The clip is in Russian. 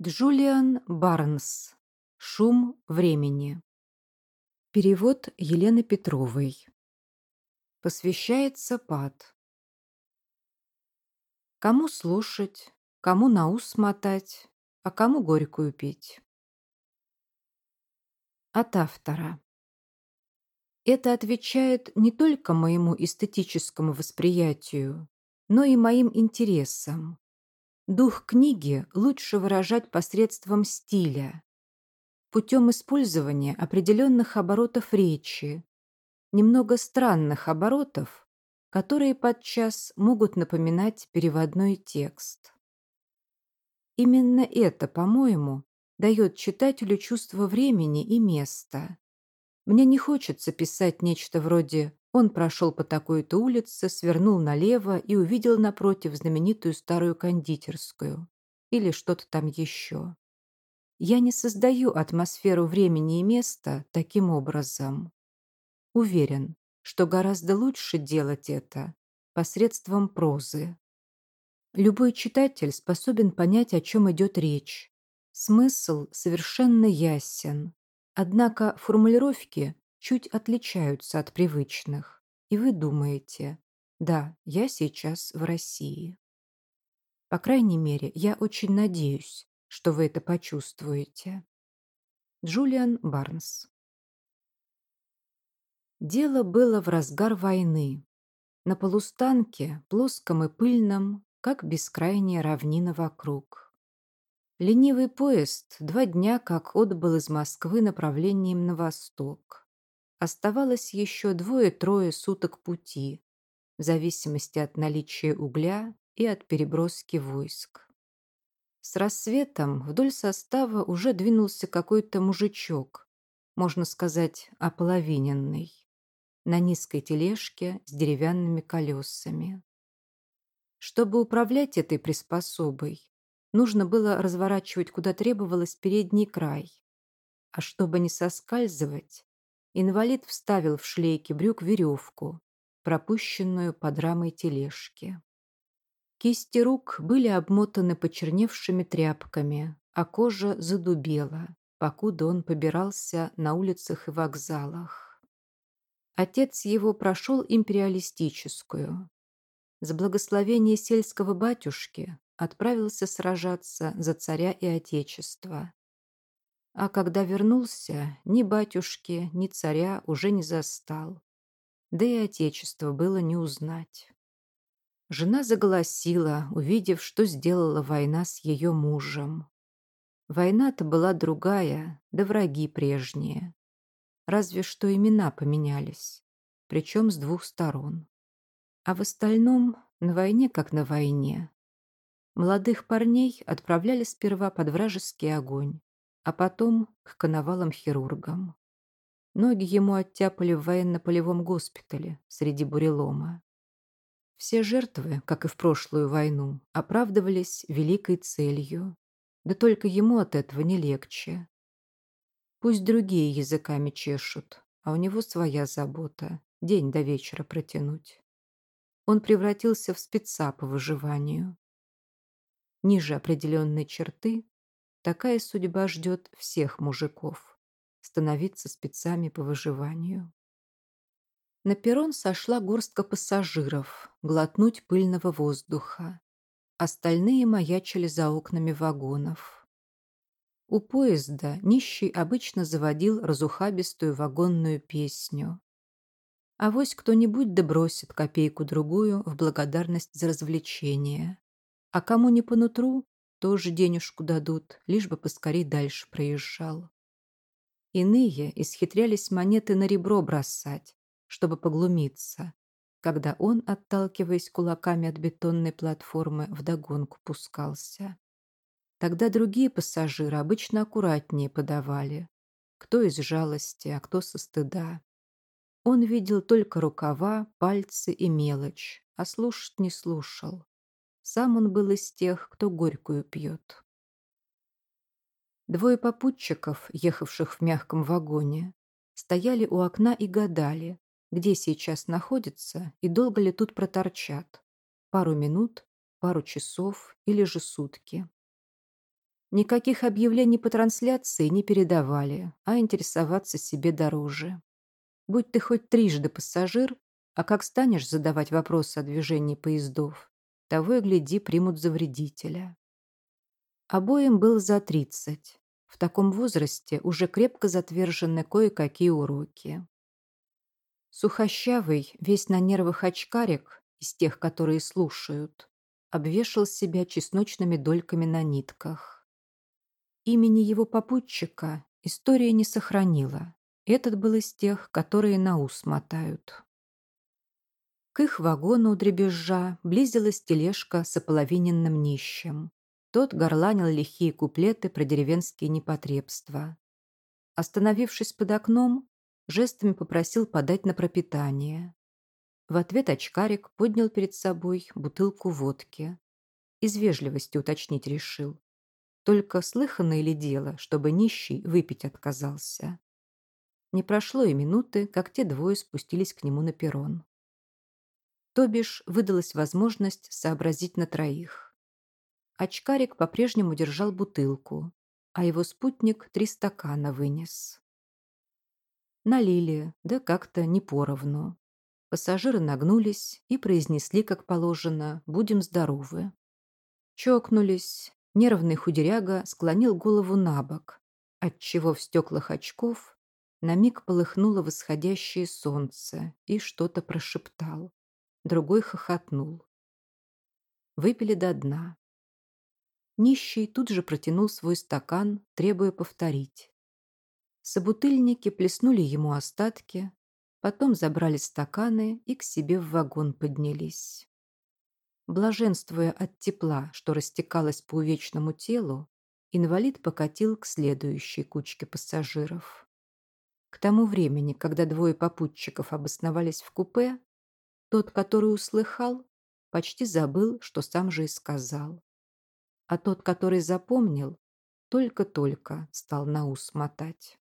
Джулиан Барнс. Шум времени. Перевод Елены Петровой. Посвящается пад. Кому слушать, кому на ус мотать, а кому горькую петь. От автора. Это отвечает не только моему эстетическому восприятию, но и моим интересам, Дух книги лучше выражать посредством стиля, путем использования определенных оборотов речи, немного странных оборотов, которые подчас могут напоминать переводной текст. Именно это, по-моему, дает читателю чувство времени и места. Мне не хочется писать нечто вроде он прошел по такой-то улице, свернул налево и увидел напротив знаменитую старую кондитерскую. Или что-то там еще. Я не создаю атмосферу времени и места таким образом. Уверен, что гораздо лучше делать это посредством прозы. Любой читатель способен понять, о чем идет речь. Смысл совершенно ясен. Однако формулировки – чуть отличаются от привычных, и вы думаете, да, я сейчас в России. По крайней мере, я очень надеюсь, что вы это почувствуете. Джулиан Барнс Дело было в разгар войны. На полустанке, плоском и пыльном, как бескрайняя равнина вокруг. Ленивый поезд два дня как отбыл из Москвы направлением на восток. Оставалось еще двое-трое суток пути, в зависимости от наличия угля и от переброски войск. С рассветом вдоль состава уже двинулся какой-то мужичок, можно сказать, ополовиненный, на низкой тележке с деревянными колесами. Чтобы управлять этой приспособой, нужно было разворачивать куда требовалось передний край, а чтобы не соскальзывать, Инвалид вставил в шлейки брюк веревку, пропущенную под рамой тележки. Кисти рук были обмотаны почерневшими тряпками, а кожа задубела, покуда он побирался на улицах и вокзалах. Отец его прошел империалистическую. С благословения сельского батюшки отправился сражаться за царя и отечество. А когда вернулся, ни батюшки, ни царя уже не застал. Да и отечество было не узнать. Жена заголосила, увидев, что сделала война с ее мужем. Война-то была другая, да враги прежние. Разве что имена поменялись, причем с двух сторон. А в остальном на войне как на войне. Молодых парней отправляли сперва под вражеский огонь, а потом к коновалам хирургам. Ноги ему оттяпали в военно-полевом госпитале среди бурелома. Все жертвы, как и в прошлую войну, оправдывались великой целью. Да только ему от этого не легче. Пусть другие языками чешут, а у него своя забота – день до вечера протянуть. Он превратился в спеца по выживанию. Ниже определенной черты Такая судьба ждет всех мужиков. Становиться спецами по выживанию. На перрон сошла горстка пассажиров, глотнуть пыльного воздуха. Остальные маячили за окнами вагонов. У поезда нищий обычно заводил разухабистую вагонную песню. А вось кто-нибудь добросит копейку-другую в благодарность за развлечение. А кому не по нутру, тоже денежку дадут, лишь бы поскорей дальше проезжал. Иные исхитрялись монеты на ребро бросать, чтобы поглумиться, когда он, отталкиваясь кулаками от бетонной платформы, вдогонку пускался. Тогда другие пассажиры обычно аккуратнее подавали, кто из жалости, а кто со стыда. Он видел только рукава, пальцы и мелочь, а слушать не слушал. Сам он был из тех, кто горькую пьет. Двое попутчиков, ехавших в мягком вагоне, стояли у окна и гадали, где сейчас находятся и долго ли тут проторчат. Пару минут, пару часов или же сутки. Никаких объявлений по трансляции не передавали, а интересоваться себе дороже. Будь ты хоть трижды пассажир, а как станешь задавать вопросы о движении поездов? Того и гляди, примут за вредителя. Обоим был за тридцать. В таком возрасте уже крепко затвержены кое-какие уроки. Сухощавый, весь на нервах очкарик, из тех, которые слушают, обвешал себя чесночными дольками на нитках. Имени его попутчика история не сохранила. Этот был из тех, которые на ус мотают. К их вагону дребезжа близилась тележка с ополовиненным нищим. Тот горланил лихие куплеты про деревенские непотребства. Остановившись под окном, жестами попросил подать на пропитание. В ответ очкарик поднял перед собой бутылку водки. Из вежливости уточнить решил. Только слыхано ли дело, чтобы нищий выпить отказался? Не прошло и минуты, как те двое спустились к нему на перрон то бишь выдалась возможность сообразить на троих. Очкарик по-прежнему держал бутылку, а его спутник три стакана вынес. Налили, да как-то не поровну. Пассажиры нагнулись и произнесли, как положено, «Будем здоровы». Чокнулись, нервный худеряга склонил голову на бок, отчего в стеклах очков на миг полыхнуло восходящее солнце и что-то прошептал. Другой хохотнул. Выпили до дна. Нищий тут же протянул свой стакан, требуя повторить. Собутыльники плеснули ему остатки, потом забрали стаканы и к себе в вагон поднялись. Блаженствуя от тепла, что растекалось по увечному телу, инвалид покатил к следующей кучке пассажиров. К тому времени, когда двое попутчиков обосновались в купе, тот, который услыхал, почти забыл, что сам же и сказал. А тот, который запомнил, только-только стал на ус мотать.